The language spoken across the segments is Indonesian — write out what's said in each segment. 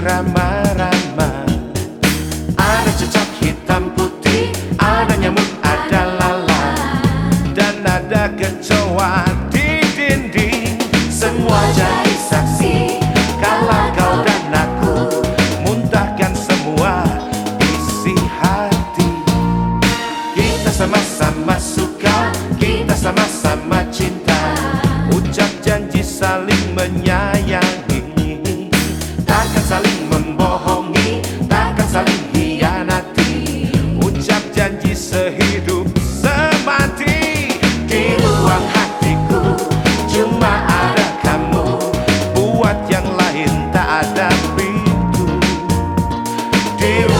irama Deus.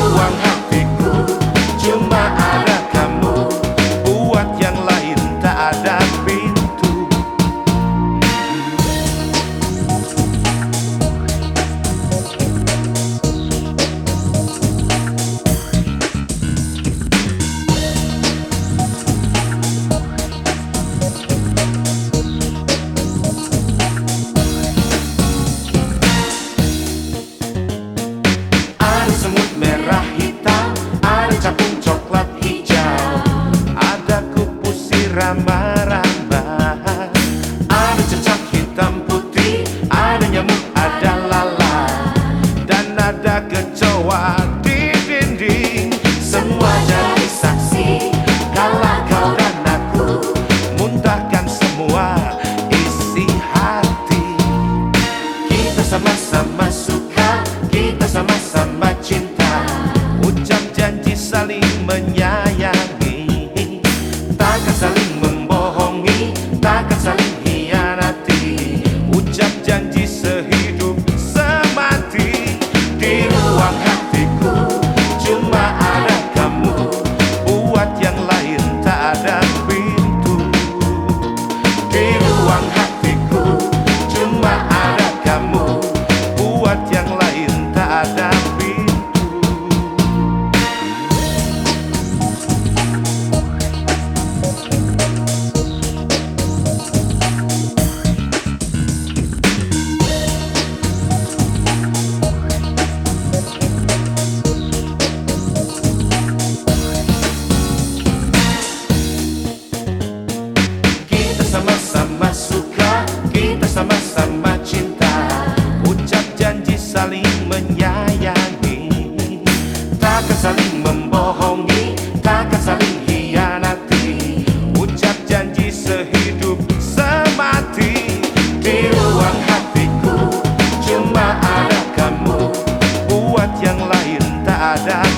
saling menyayangi Takkan saling membohongi Takkan saling hianati Ucap janji saling menyayangi Takkan saling membohongi Takkan saling hianati. Ucap janji sehidup semati Di ruang hatiku Cuma ada kamu. Buat yang lain tak ada.